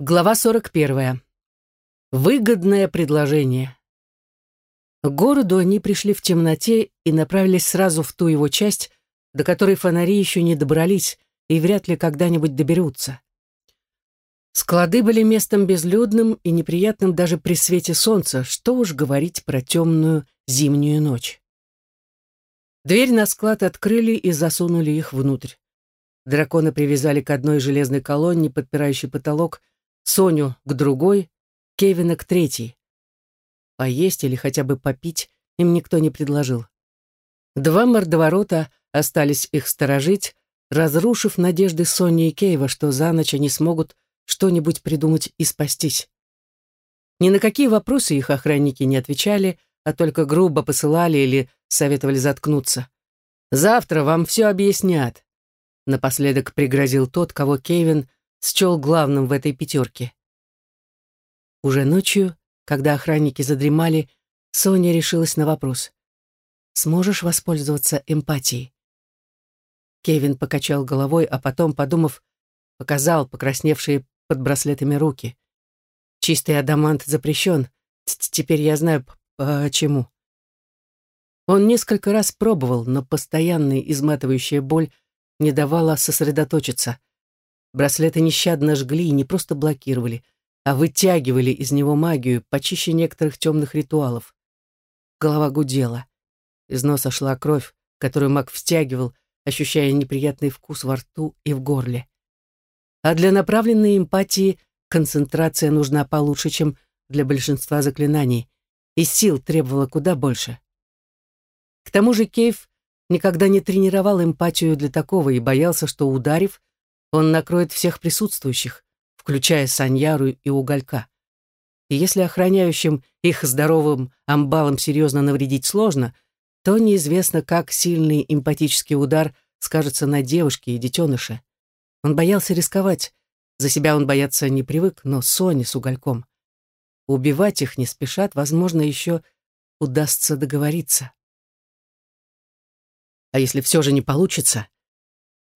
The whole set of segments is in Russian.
Глава 41. Выгодное предложение. К городу они пришли в темноте и направились сразу в ту его часть, до которой фонари еще не добрались и вряд ли когда-нибудь доберутся. Склады были местом безлюдным и неприятным даже при свете солнца, что уж говорить про темную зимнюю ночь. Дверь на склад открыли и засунули их внутрь. Дракона привязали к одной железной колонне, подпирающей потолок, Соню к другой, Кевина к третьей. Поесть или хотя бы попить им никто не предложил. Два мордоворота остались их сторожить, разрушив надежды Сони и Кейва, что за ночь они смогут что-нибудь придумать и спастись. Ни на какие вопросы их охранники не отвечали, а только грубо посылали или советовали заткнуться. «Завтра вам все объяснят», — напоследок пригрозил тот, кого Кевин счел главным в этой пятерке. Уже ночью, когда охранники задремали, Соня решилась на вопрос. «Сможешь воспользоваться эмпатией?» Кевин покачал головой, а потом, подумав, показал покрасневшие под браслетами руки. «Чистый адамант запрещен. Теперь я знаю, почему». Он несколько раз пробовал, но постоянная изматывающая боль не давала сосредоточиться. Браслеты нещадно жгли и не просто блокировали, а вытягивали из него магию почище некоторых темных ритуалов. Голова гудела. Из носа шла кровь, которую маг втягивал, ощущая неприятный вкус во рту и в горле. А для направленной эмпатии концентрация нужна получше, чем для большинства заклинаний, и сил требовала куда больше. К тому же Кейв никогда не тренировал эмпатию для такого и боялся, что, ударив, он накроет всех присутствующих, включая Саньяру и Уголька. И если охраняющим их здоровым амбалам серьезно навредить сложно, то неизвестно, как сильный эмпатический удар скажется на девушке и детеныше. Он боялся рисковать. За себя он бояться не привык, но Соне с Угольком. Убивать их не спешат, возможно, еще удастся договориться. А если все же не получится,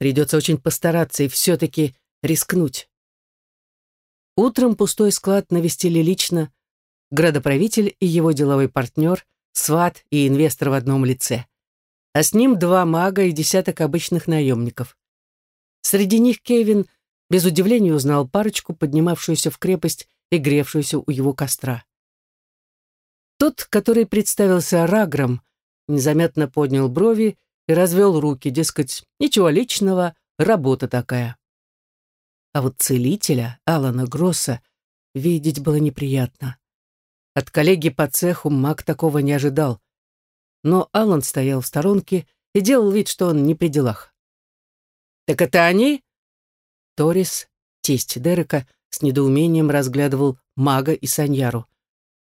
Придется очень постараться и все-таки рискнуть. Утром пустой склад навестили лично градоправитель и его деловой партнер, сват и инвестор в одном лице. А с ним два мага и десяток обычных наемников. Среди них Кевин без удивления узнал парочку, поднимавшуюся в крепость и гревшуюся у его костра. Тот, который представился Рагром, незаметно поднял брови и развел руки, дескать, ничего личного, работа такая. А вот целителя, Алана Гросса, видеть было неприятно. От коллеги по цеху маг такого не ожидал. Но Алан стоял в сторонке и делал вид, что он не при делах. «Так это они?» Торис, тесть Дерека, с недоумением разглядывал мага и Саньяру.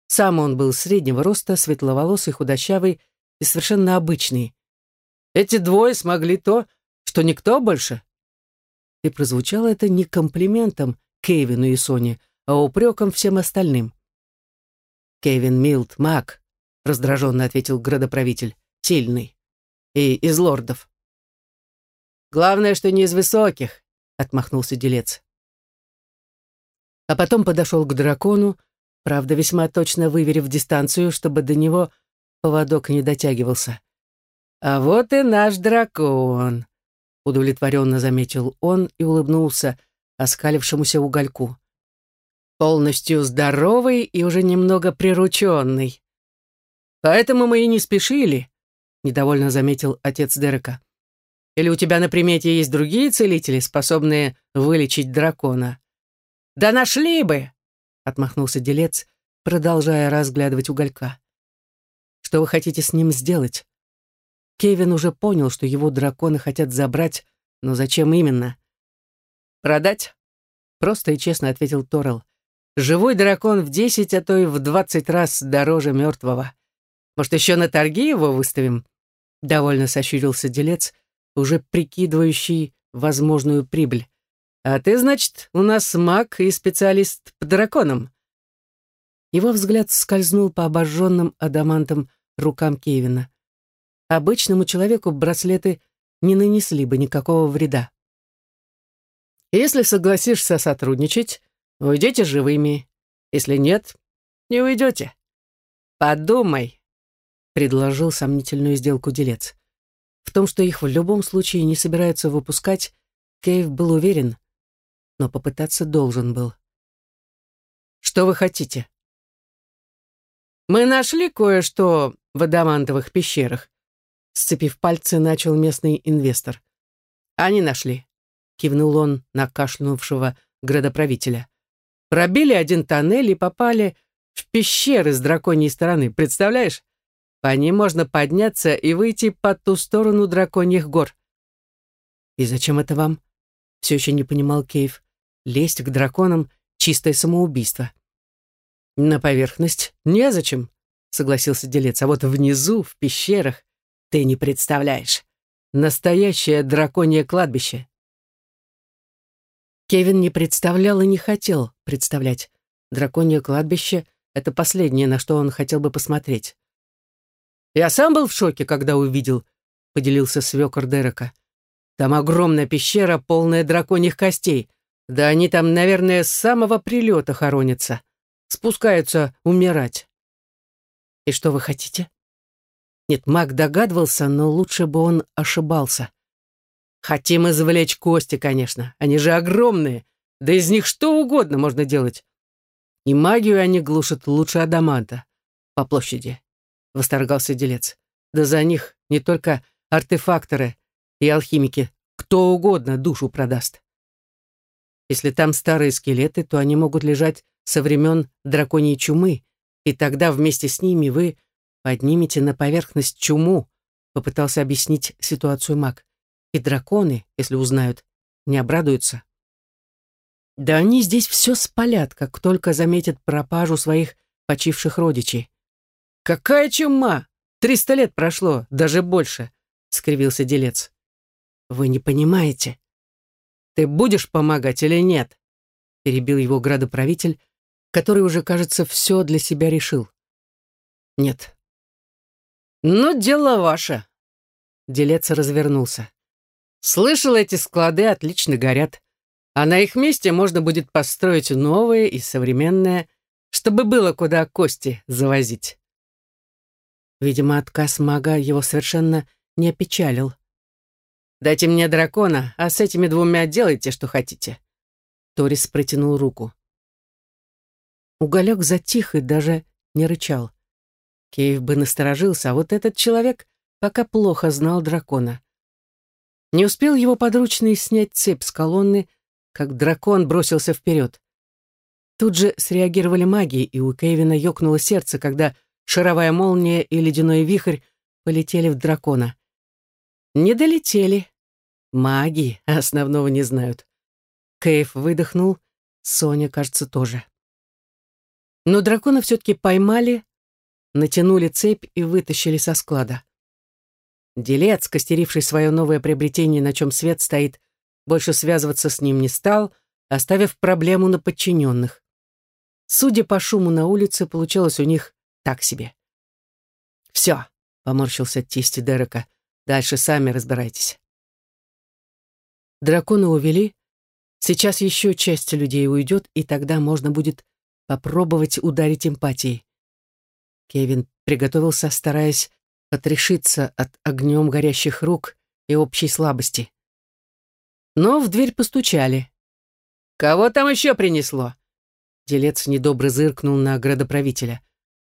Сам он был среднего роста, светловолосый, худощавый и совершенно обычный. Эти двое смогли то, что никто больше. И прозвучало это не комплиментом Кевину и Соне, а упреком всем остальным. «Кевин Милт, маг», — раздраженно ответил градоправитель, — «сильный. И из лордов». «Главное, что не из высоких», — отмахнулся делец. А потом подошел к дракону, правда, весьма точно выверив дистанцию, чтобы до него поводок не дотягивался. «А вот и наш дракон», — удовлетворенно заметил он и улыбнулся оскалившемуся угольку. «Полностью здоровый и уже немного прирученный. Поэтому мы и не спешили», — недовольно заметил отец Дерека. «Или у тебя на примете есть другие целители, способные вылечить дракона?» «Да нашли бы!» — отмахнулся делец, продолжая разглядывать уголька. «Что вы хотите с ним сделать?» Кевин уже понял, что его драконы хотят забрать, но зачем именно? «Продать?» — просто и честно ответил Торрелл. «Живой дракон в десять, а то и в двадцать раз дороже мертвого. Может, еще на торги его выставим?» Довольно сощурился делец, уже прикидывающий возможную прибыль. «А ты, значит, у нас маг и специалист по драконам?» Его взгляд скользнул по обожженным адамантам рукам Кевина. Обычному человеку браслеты не нанесли бы никакого вреда. Если согласишься сотрудничать, Уйдете живыми. Если нет, не уйдете. Подумай, предложил сомнительную сделку делец. В том, что их в любом случае не собираются выпускать, Кейв был уверен, но попытаться должен был. «Что вы хотите?» «Мы нашли кое-что в адамантовых пещерах», сцепив пальцы, начал местный инвестор. «Они нашли», — кивнул он на кашлянувшего градоправителя. «Пробили один тоннель и попали в пещеры с драконьей стороны, представляешь? По ним можно подняться и выйти по ту сторону драконьих гор». «И зачем это вам?» — все еще не понимал Кейв. «Лезть к драконам — чистое самоубийство». «На поверхность незачем», — согласился делец. «А вот внизу, в пещерах, ты не представляешь. Настоящее драконье кладбище». Кевин не представлял и не хотел представлять. Драконье кладбище — это последнее, на что он хотел бы посмотреть. «Я сам был в шоке, когда увидел», — поделился свекор Дерека. «Там огромная пещера, полная драконьих костей. Да они там, наверное, с самого прилета хоронятся. Спускаются умирать». «И что вы хотите?» Нет, маг догадывался, но лучше бы он ошибался. Хотим извлечь кости, конечно. Они же огромные. Да из них что угодно можно делать. И магию они глушат лучше адаманта. По площади. Восторгался делец. Да за них не только артефакторы и алхимики. Кто угодно душу продаст. Если там старые скелеты, то они могут лежать со времен драконьей чумы, и тогда вместе с ними вы поднимете на поверхность чуму, попытался объяснить ситуацию маг. И драконы, если узнают, не обрадуются. Да они здесь все спалят, как только заметят пропажу своих почивших родичей. «Какая чума! Триста лет прошло, даже больше!» — скривился делец. «Вы не понимаете. Ты будешь помогать или нет?» — перебил его градоправитель, который уже, кажется, все для себя решил. «Нет». «Ну, дело ваше». Делец развернулся. Слышал, эти склады отлично горят, а на их месте можно будет построить новые и современные, чтобы было куда кости завозить. Видимо, отказ мага его совершенно не опечалил. «Дайте мне дракона, а с этими двумя делайте, что хотите». Торис протянул руку. Уголек затих и даже не рычал. Кейв бы насторожился, а вот этот человек пока плохо знал дракона. Не успел его подручный снять цепь с колонны, как дракон бросился вперед. Тут же среагировали маги, и у Кевина ёкнуло сердце, когда шаровая молния и ледяной вихрь полетели в дракона. Не долетели. Маги основного не знают. Кейв выдохнул, Соня, кажется, тоже. Но дракона все-таки поймали, натянули цепь и вытащили со склада. Делец, костеривший свое новое приобретение, на чем свет стоит, больше связываться с ним не стал, оставив проблему на подчиненных. Судя по шуму на улице, получалось у них так себе. «Все», — поморщился тести Дерека, — «дальше сами разбирайтесь». Дракона увели, сейчас еще часть людей уйдет, и тогда можно будет попробовать ударить эмпатией. Кевин приготовился, стараясь отрешиться от огнем горящих рук и общей слабости. Но в дверь постучали. «Кого там еще принесло?» Делец недобро зыркнул на градоправителя.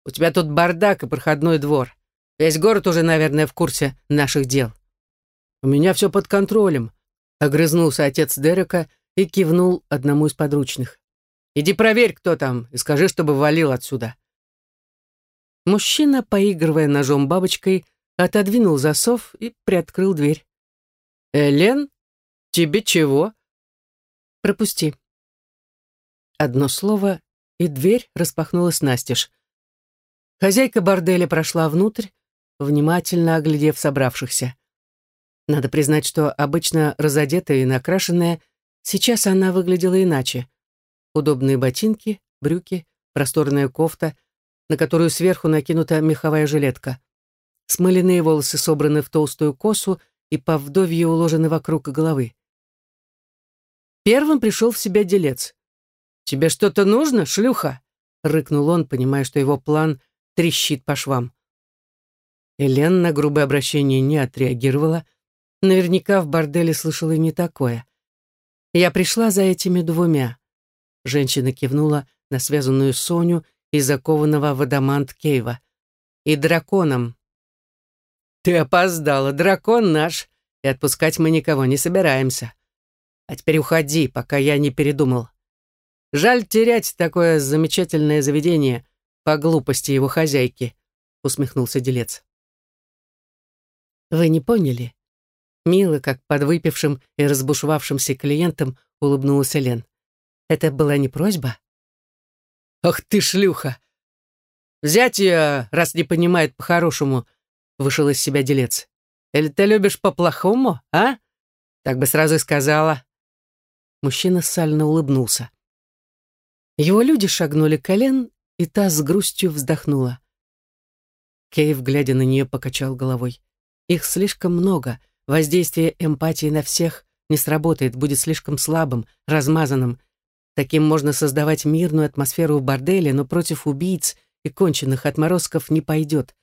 «У тебя тут бардак и проходной двор. Весь город уже, наверное, в курсе наших дел». «У меня все под контролем», — огрызнулся отец Дерека и кивнул одному из подручных. «Иди проверь, кто там, и скажи, чтобы валил отсюда». Мужчина, поигрывая ножом-бабочкой, отодвинул засов и приоткрыл дверь. «Элен, тебе чего?» «Пропусти». Одно слово, и дверь распахнулась настежь. Хозяйка борделя прошла внутрь, внимательно оглядев собравшихся. Надо признать, что обычно разодетая и накрашенная, сейчас она выглядела иначе. Удобные ботинки, брюки, просторная кофта — на которую сверху накинута меховая жилетка. Смоляные волосы собраны в толстую косу и по вдовье уложены вокруг головы. Первым пришел в себя делец. «Тебе что-то нужно, шлюха?» — рыкнул он, понимая, что его план трещит по швам. Элен на грубое обращение не отреагировала. Наверняка в борделе слышала и не такое. «Я пришла за этими двумя». Женщина кивнула на связанную Соню и закованного в адамант Кейва. «И драконом». «Ты опоздала, дракон наш, и отпускать мы никого не собираемся. А теперь уходи, пока я не передумал. Жаль терять такое замечательное заведение по глупости его хозяйки», — усмехнулся делец. «Вы не поняли?» Мило, как подвыпившим и разбушевавшимся клиентам, улыбнулась Элен. «Это была не просьба?» «Ах ты шлюха! Взять ее, раз не понимает по-хорошему», — вышел из себя делец. «Или ты любишь по-плохому, а? Так бы сразу и сказала». Мужчина сально улыбнулся. Его люди шагнули к Элен, и та с грустью вздохнула. Кейв, глядя на нее, покачал головой. Их слишком много. Воздействие эмпатии на всех не сработает, будет слишком слабым, размазанным. Таким можно создавать мирную атмосферу в борделе, но против убийц и конченных отморозков не пойдет,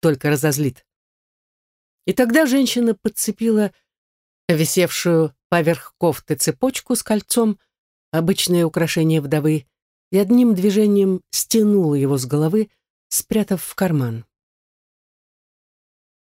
только разозлит. И тогда женщина подцепила висевшую поверх кофты цепочку с кольцом, обычное украшение вдовы, и одним движением стянула его с головы, спрятав в карман.